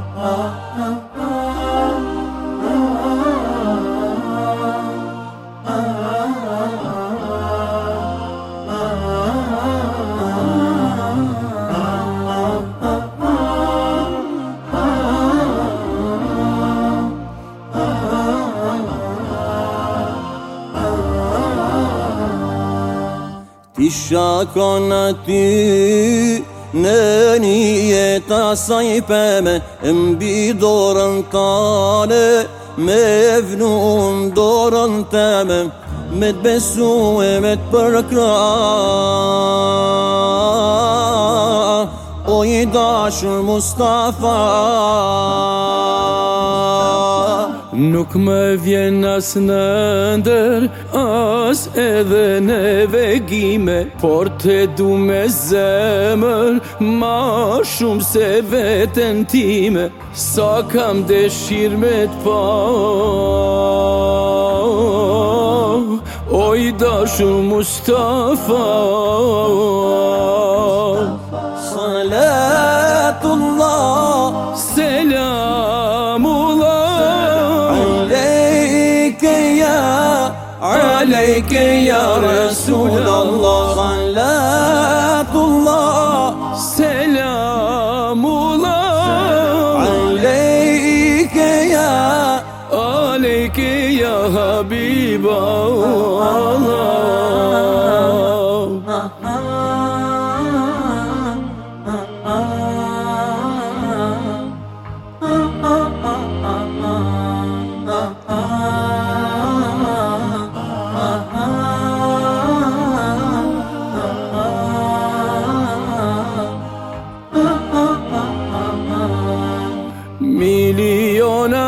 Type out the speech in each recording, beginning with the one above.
Ah ah ah Në një ta saj pëme Mbi dorën kane Me vnun dorën teme Me të besu e me të përkra O i dashur Mustafa Nuk më vjen as në ndër, as edhe në vegime Por të du me zemër, ma shumë se vetën time Sa kam dëshirë me të pa Oj dashu Mustafa Salatun عليك يا رسول الله صلاة الله سلام الله عليك يا عليك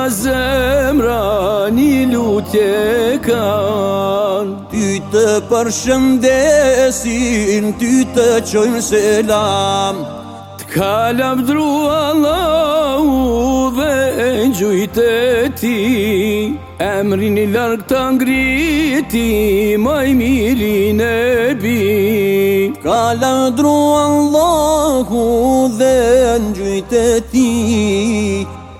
zemra një lutje kan Ty të përshëndesin, ty të qojmë selam Të kalab dru Allahu dhe e gjujtë ti Emrin i të ngriti, maj mirin e bi Kala dru Allahu dhe në gjyte ti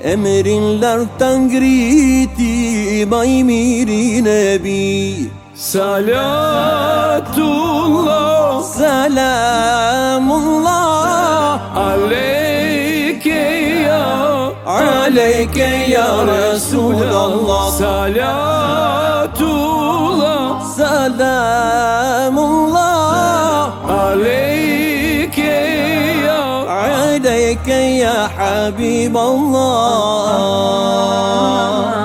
امر لر تنگریتی بای میری نبی صلات الله سلام الله عليك يا عليك يا رسول الله صلاة الله سلام الله عليك يا عليك يا حبيب الله